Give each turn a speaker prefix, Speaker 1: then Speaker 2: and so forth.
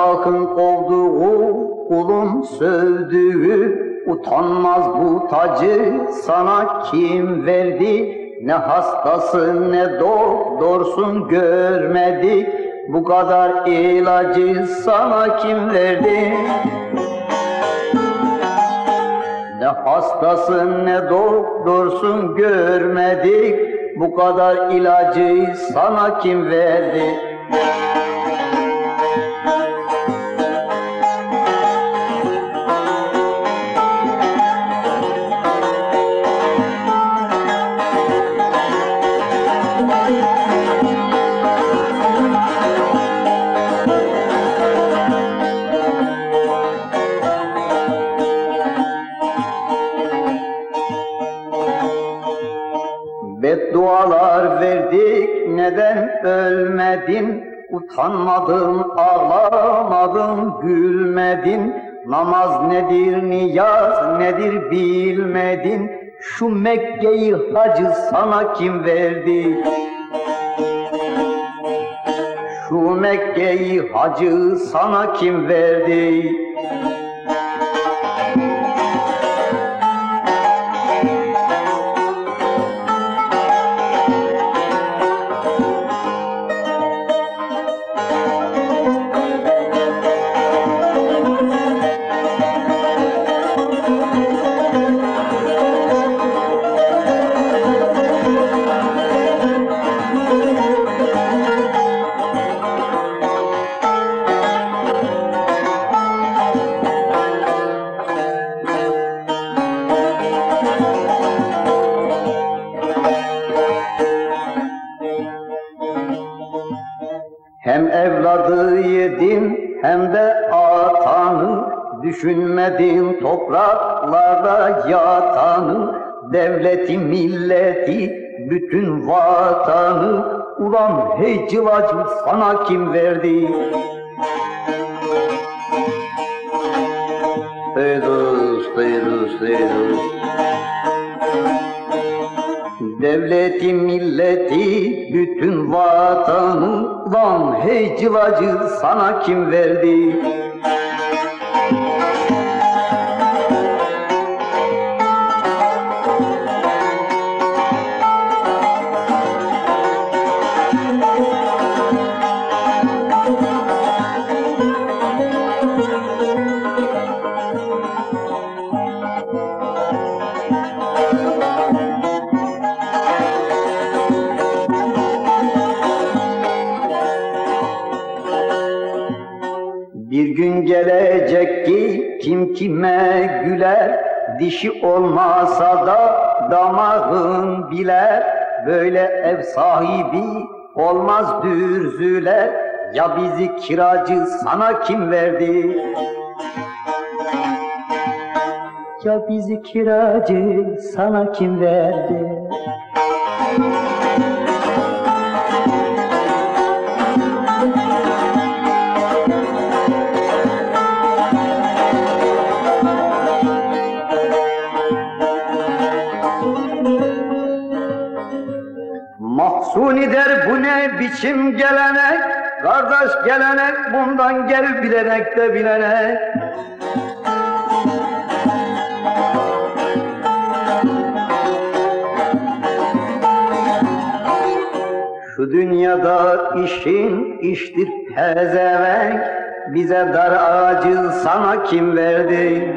Speaker 1: Allah'ın kovduğu, kulun sövdüğü, utanmaz bu tacı sana kim verdi? Ne hastası ne doktorsun görmedik, bu kadar ilacı sana kim verdi? Ne hastasın ne doktorsun görmedik, bu kadar ilacı sana kim verdi? Beddualar verdik neden ölmedin? Utanmadın, ağlamadın, gülmedin. Namaz nedir, niyaz nedir bilmedin. Şu Mekke'yi hacı sana kim verdi? Şu Mekke'yi hacı sana kim verdi? Evladı yedin hem de atanı. Düşünmedin topraklarda yatanı. Devleti milleti bütün vatanı. Ulan hey cılacı sana kim verdi? Deydus, deydus, deydus Devleti milleti bütün vatanı Lan hey cılacı sana kim verdi? Gün gelecek ki kim kime güler Dişi olmasa da damağın biler Böyle ev sahibi olmaz dürzüler Ya bizi kiracı sana kim verdi? Ya bizi kiracı sana kim verdi? Mahsuni der bu ne biçim gelenek? Kardeş gelenek bundan gel bilenek de bilenek Şu dünyada işin iştir pezevenk. Bize dar ağacı sana kim verdi?